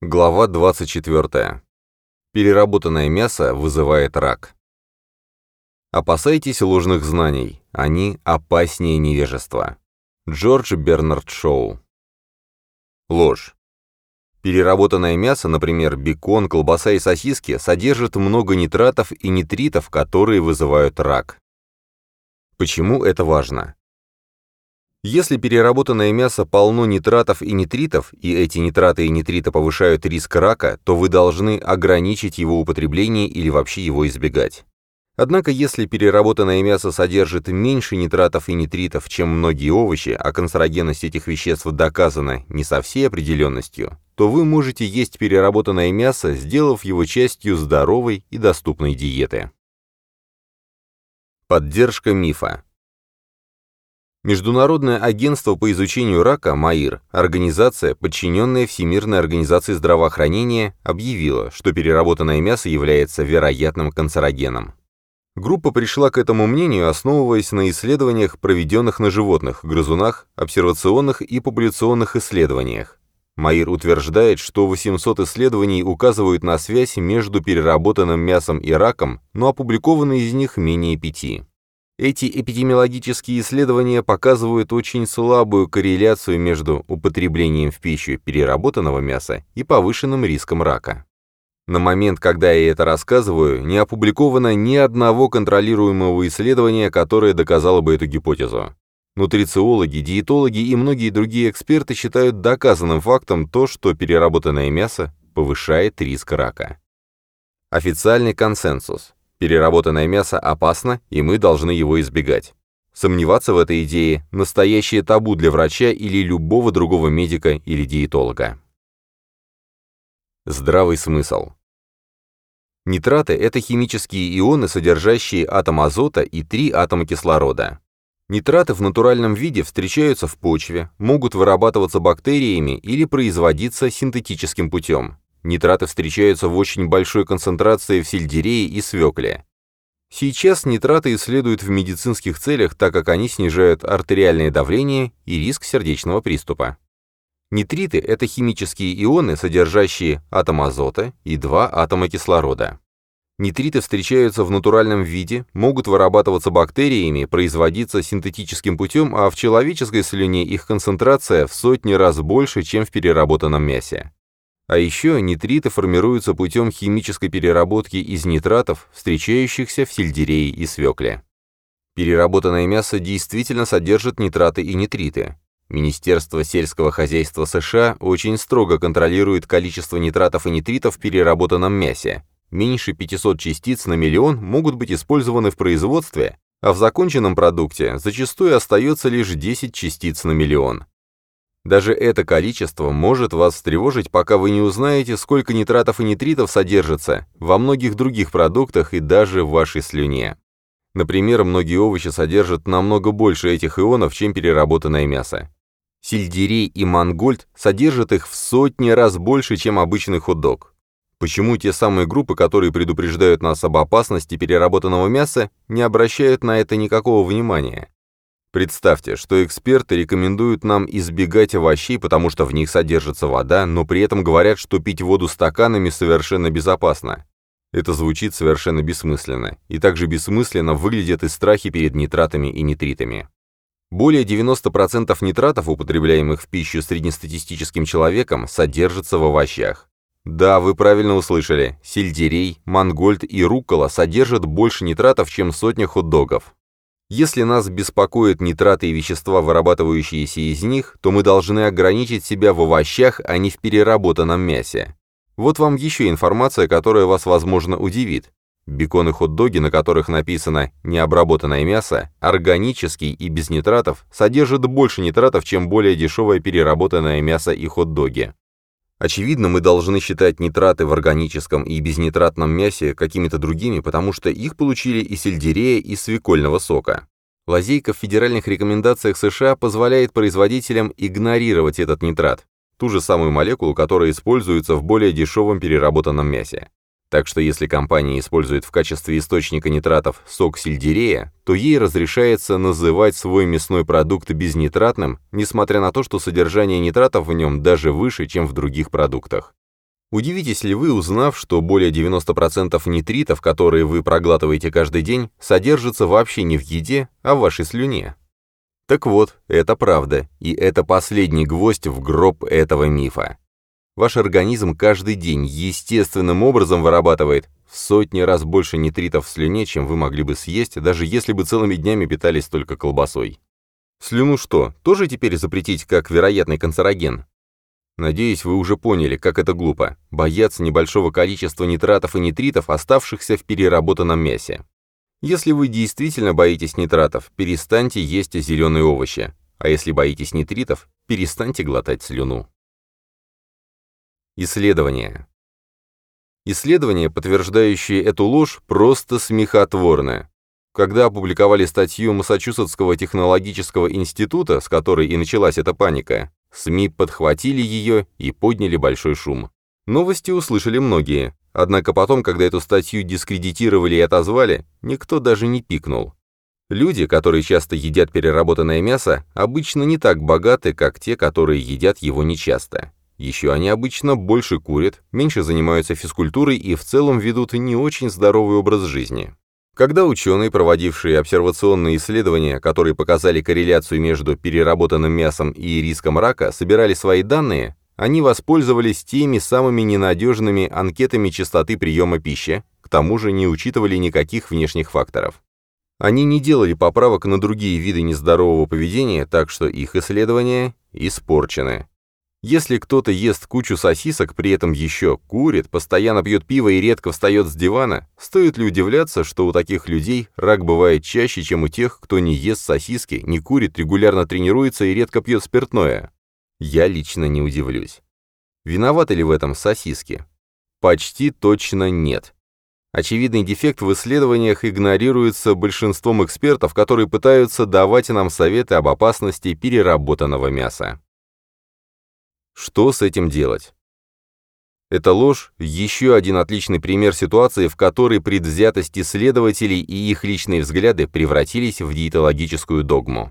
Глава 24. Переработанное мясо вызывает рак. Опасайтесь ложных знаний, они опаснее невежества. Джордж Бернард Шоу. Ложь. Переработанное мясо, например, бекон, колбаса и сосиски, содержит много нитратов и нитритов, которые вызывают рак. Почему это важно? Если переработанное мясо полно нитратов и нитритов, и эти нитраты и нитриты повышают риск рака, то вы должны ограничить его употребление или вообще его избегать. Однако, если переработанное мясо содержит меньше нитратов и нитритов, чем многие овощи, а канцерогенность этих веществ доказана не со всей определенностью, то вы можете есть переработанное мясо, сделав его частью здоровой и доступной диеты. Поддержка мифа. Международное агентство по изучению рака МАИР, организация, подчиненная Всемирной организации здравоохранения, объявила, что переработанное мясо является вероятным канцерогеном. Группа пришла к этому мнению, основываясь на исследованиях, проведенных на животных, грызунах, обсервационных и популяционных исследованиях. МАИР утверждает, что 800 исследований указывают на связь между переработанным мясом и раком, но опубликованы из них менее пяти. Эти эпидемиологические исследования показывают очень слабую корреляцию между употреблением в пищу переработанного мяса и повышенным риском рака. На момент, когда я это рассказываю, не опубликовано ни одного контролируемого исследования, которое доказало бы эту гипотезу. Нутрициологи, диетологи и многие другие эксперты считают доказанным фактом то, что переработанное мясо повышает риск рака. Официальный консенсус. Переработанное мясо опасно, и мы должны его избегать. Сомневаться в этой идее – настоящее табу для врача или любого другого медика или диетолога. Здравый смысл. Нитраты – это химические ионы, содержащие атом азота и три атома кислорода. Нитраты в натуральном виде встречаются в почве, могут вырабатываться бактериями или производиться синтетическим путем. Нитраты встречаются в очень большой концентрации в сельдерее и свекле. Сейчас нитраты исследуют в медицинских целях, так как они снижают артериальное давление и риск сердечного приступа. Нитриты – это химические ионы, содержащие атом азота и два атома кислорода. Нитриты встречаются в натуральном виде, могут вырабатываться бактериями, производиться синтетическим путем, а в человеческой слюне их концентрация в сотни раз больше, чем в переработанном мясе. А еще нитриты формируются путем химической переработки из нитратов, встречающихся в сельдерее и свекле. Переработанное мясо действительно содержит нитраты и нитриты. Министерство сельского хозяйства США очень строго контролирует количество нитратов и нитритов в переработанном мясе. Меньше 500 частиц на миллион могут быть использованы в производстве, а в законченном продукте зачастую остается лишь 10 частиц на миллион. Даже это количество может вас встревожить, пока вы не узнаете, сколько нитратов и нитритов содержится во многих других продуктах и даже в вашей слюне. Например, многие овощи содержат намного больше этих ионов, чем переработанное мясо. Сельдерей и мангольд содержат их в сотни раз больше, чем обычный хот-дог. Почему те самые группы, которые предупреждают нас об опасности переработанного мяса, не обращают на это никакого внимания? Представьте, что эксперты рекомендуют нам избегать овощей, потому что в них содержится вода, но при этом говорят, что пить воду стаканами совершенно безопасно. Это звучит совершенно бессмысленно, и также бессмысленно выглядят и страхи перед нитратами и нитритами. Более 90% нитратов, употребляемых в пищу среднестатистическим человеком, содержатся в овощах. Да, вы правильно услышали, сельдерей, мангольд и руккола содержат больше нитратов, чем сотня хот-догов. Если нас беспокоят нитраты и вещества, вырабатывающиеся из них, то мы должны ограничить себя в овощах, а не в переработанном мясе. Вот вам еще информация, которая вас, возможно, удивит. Бекон и хот-доги, на которых написано «необработанное мясо», органический и без нитратов, содержат больше нитратов, чем более дешевое переработанное мясо и хот-доги. Очевидно, мы должны считать нитраты в органическом и безнитратном мясе какими-то другими, потому что их получили из сельдерея и свекольного сока. Лазейка в федеральных рекомендациях США позволяет производителям игнорировать этот нитрат, ту же самую молекулу, которая используется в более дешевом переработанном мясе. Так что если компания использует в качестве источника нитратов сок сельдерея, то ей разрешается называть свой мясной продукт безнитратным, несмотря на то, что содержание нитратов в нем даже выше, чем в других продуктах. Удивитесь ли вы, узнав, что более 90% нитритов, которые вы проглатываете каждый день, содержатся вообще не в еде, а в вашей слюне? Так вот, это правда, и это последний гвоздь в гроб этого мифа. Ваш организм каждый день естественным образом вырабатывает в сотни раз больше нитритов в слюне, чем вы могли бы съесть, даже если бы целыми днями питались только колбасой. Слюну что, тоже теперь запретить как вероятный канцероген? Надеюсь, вы уже поняли, как это глупо. Бояться небольшого количества нитратов и нитритов, оставшихся в переработанном мясе. Если вы действительно боитесь нитратов, перестаньте есть зеленые овощи. А если боитесь нитритов, перестаньте глотать слюну. Исследования. Исследования, подтверждающие эту ложь, просто смехотворны. Когда опубликовали статью Массачусетского технологического института, с которой и началась эта паника, СМИ подхватили ее и подняли большой шум. Новости услышали многие, однако потом, когда эту статью дискредитировали и отозвали, никто даже не пикнул. Люди, которые часто едят переработанное мясо, обычно не так богаты, как те, которые едят его нечасто. Еще они обычно больше курят, меньше занимаются физкультурой и в целом ведут не очень здоровый образ жизни. Когда ученые, проводившие обсервационные исследования, которые показали корреляцию между переработанным мясом и риском рака, собирали свои данные, они воспользовались теми самыми ненадежными анкетами частоты приема пищи, к тому же не учитывали никаких внешних факторов. Они не делали поправок на другие виды нездорового поведения, так что их исследования испорчены. Если кто-то ест кучу сосисок, при этом еще курит, постоянно пьет пиво и редко встает с дивана, стоит ли удивляться, что у таких людей рак бывает чаще, чем у тех, кто не ест сосиски, не курит, регулярно тренируется и редко пьет спиртное? Я лично не удивлюсь. Виноваты ли в этом сосиски? Почти точно нет. Очевидный дефект в исследованиях игнорируется большинством экспертов, которые пытаются давать нам советы об опасности переработанного мяса. Что с этим делать? Эта ложь – еще один отличный пример ситуации, в которой предвзятость исследователей и их личные взгляды превратились в диетологическую догму.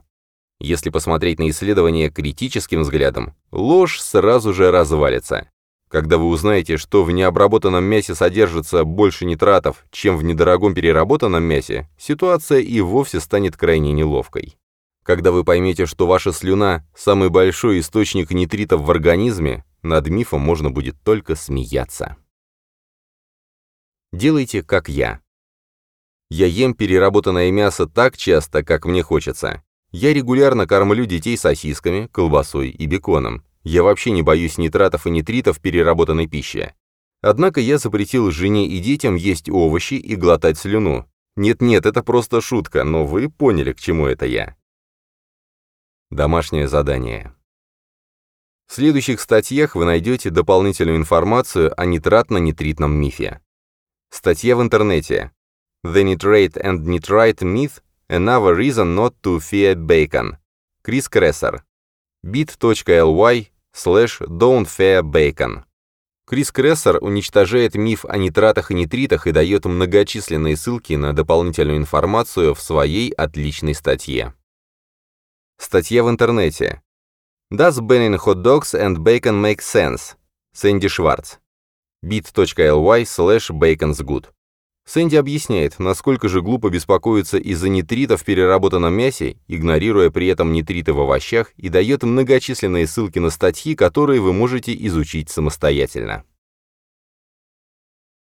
Если посмотреть на исследование критическим взглядом, ложь сразу же развалится. Когда вы узнаете, что в необработанном мясе содержится больше нитратов, чем в недорогом переработанном мясе, ситуация и вовсе станет крайне неловкой. Когда вы поймете, что ваша слюна – самый большой источник нитритов в организме, над мифом можно будет только смеяться. Делайте, как я. Я ем переработанное мясо так часто, как мне хочется. Я регулярно кормлю детей сосисками, колбасой и беконом. Я вообще не боюсь нитратов и нитритов переработанной пище. Однако я запретил жене и детям есть овощи и глотать слюну. Нет-нет, это просто шутка, но вы поняли, к чему это я. Домашнее задание. В следующих статьях вы найдете дополнительную информацию о нитратно-нитритном мифе. Статья в интернете. The Nitrate and Nitrite Myth – Another Reason Not to Fear Bacon. Крис Крессер. bit.ly slash don't fear bacon. Крис Крессер уничтожает миф о нитратах и нитритах и дает многочисленные ссылки на дополнительную информацию в своей отличной статье. Статья в интернете. Does banning hot dogs and bacon make sense? Сэнди Шварц. bit.ly slash baconsgood. Сэнди объясняет, насколько же глупо беспокоиться из-за нитритов в переработанном мясе, игнорируя при этом нитриты в овощах, и дает многочисленные ссылки на статьи, которые вы можете изучить самостоятельно.